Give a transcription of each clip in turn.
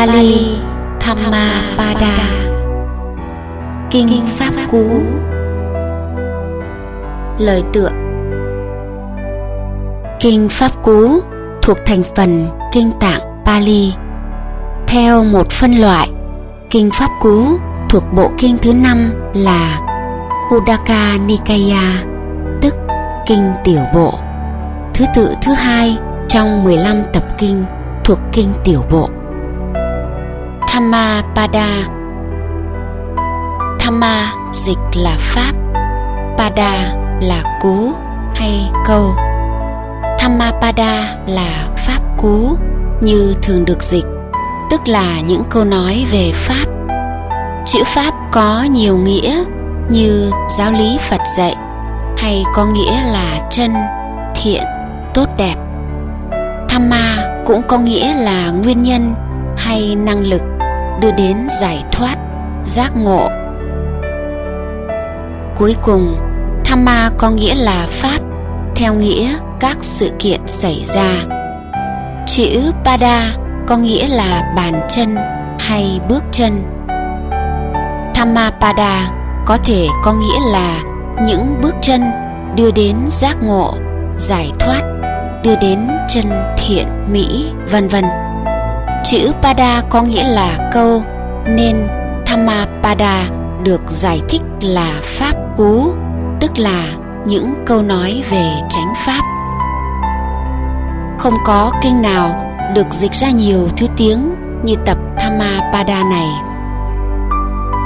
Pali Thammapada Kinh Pháp Cú. Lời tựa. Kinh Pháp Cú thuộc thành phần Kinh Tạng Pali. Theo một phân loại, Kinh Pháp Cú thuộc bộ kinh thứ năm là Udaka Nikaya, tức Kinh Tiểu Bộ. Thứ tự, thứ hai trong 15 tập kinh thuộc Kinh Tiểu Bộ. Dhammapada Thamma dịch là Pháp Pada là cú hay câu. Dhammapada là Pháp cú như thường được dịch tức là những câu nói về Pháp. Chữ Pháp có nhiều nghĩa như giáo lý Phật dạy hay có nghĩa là chân, thiện, tốt đẹp. Thamma cũng có nghĩa là nguyên nhân hay năng lực đưa đến giải thoát, giác ngộ. Cuối cùng, Thamma có nghĩa là Pháp theo nghĩa các sự kiện xảy ra. Chữ Pada có nghĩa là bàn chân hay bước chân. Thammapada có thể có nghĩa là những bước chân đưa đến giác ngộ, giải thoát, đưa đến chân thiện mỹ, vân vân. Chữ pada có nghĩa là câu nên Thammapada được giải thích là pháp cú, tức là những câu nói về chánh pháp. Không có kinh nào được dịch ra nhiều thứ tiếng như tập Thammapada này.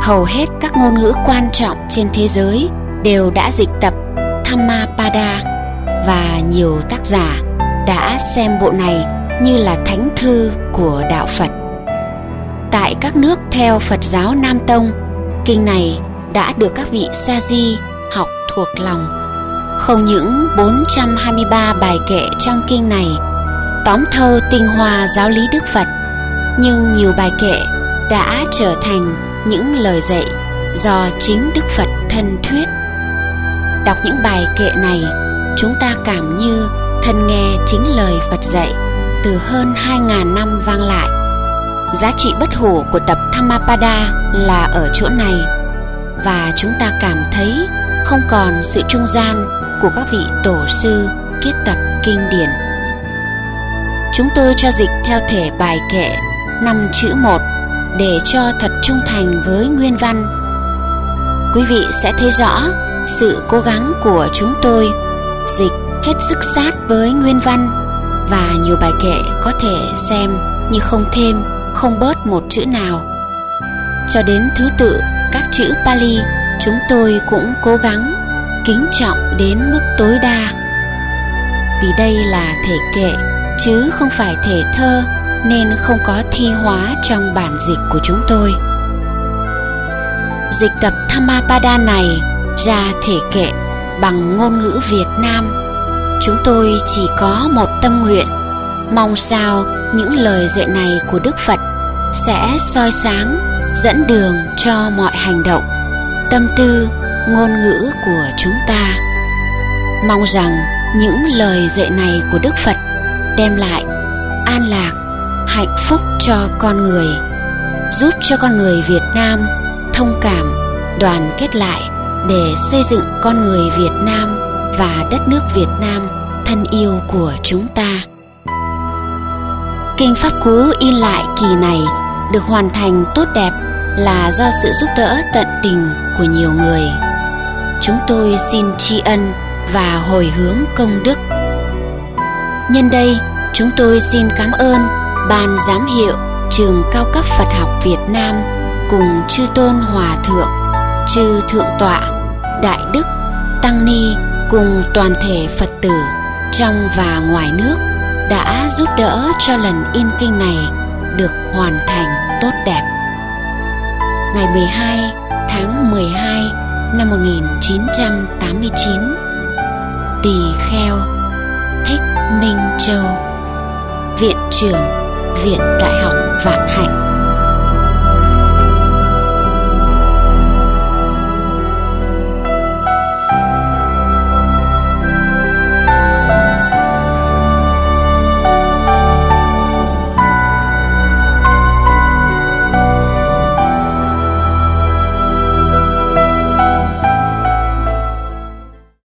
Hầu hết các ngôn ngữ quan trọng trên thế giới đều đã dịch tập Thammapada và nhiều tác giả đã xem bộ này như là thánh thư của đạo Phật. Tại các nước theo Phật giáo Nam Tông, kinh này đã được các vị sa di học thuộc lòng. Không những 423 bài kệ trong kinh này tóm thâu tinh hoa giáo lý Đức Phật, nhưng nhiều bài kệ đã trở thành những lời dạy do chính Đức Phật thân thuyết. Đọc những bài kệ này, chúng ta cảm như thân nghe chính lời Phật dạy từ hơn 2.000 năm vang lại. Giá trị bất hủ của tập Thammapada là ở chỗ này, và chúng ta cảm thấy không còn sự trung gian của các vị tổ sư kiết tập kinh điển. Chúng tôi cho dịch theo thể bài kệ năm chữ một để cho thật trung thành với nguyên văn. Quý vị sẽ thấy rõ sự cố gắng của chúng tôi, dịch hết sức sát với nguyên văn và nhiều bài kệ có thể xem như không thêm, không bớt một chữ nào. Cho đến thứ tự các chữ Pali, chúng tôi cũng cố gắng kính trọng đến mức tối đa. Vì đây là thể kệ chứ không phải thể thơ nên không có thi hóa trong bản dịch của chúng tôi. Dịch tập Thamapada này ra thể kệ bằng ngôn ngữ Việt Nam. Chúng tôi chỉ có một tâm nguyện, mong sao những lời dạy này của Đức Phật sẽ soi sáng, dẫn đường cho mọi hành động, tâm tư, ngôn ngữ của chúng ta. Mong rằng những lời dạy này của Đức Phật đem lại an lạc hạnh phúc cho con người giúp cho con người việt nam thông cảm đoàn kết lại để xây dựng con người việt nam và đất nước việt nam thân yêu của chúng ta. Kinh pháp cú in lại kỳ này được hoàn thành tốt đẹp là do sự giúp đỡ tận tình của nhiều người. Chúng tôi xin tri ân và hồi hướng công đức. Nhân đây chúng tôi xin cảm ơn ban giám hiệu trường cao cấp Phật học Việt Nam cùng chư tôn hòa thượng, chư thượng tọa, đại đức, tăng ni cùng toàn thể Phật tử trong và ngoài nước đã giúp đỡ cho lần in kinh này được hoàn thành tốt đẹp. Ngày 12 tháng 12 năm 1989 Tỳ Kheo, Thích Minh Châu, Viện trưởng Viện Đại học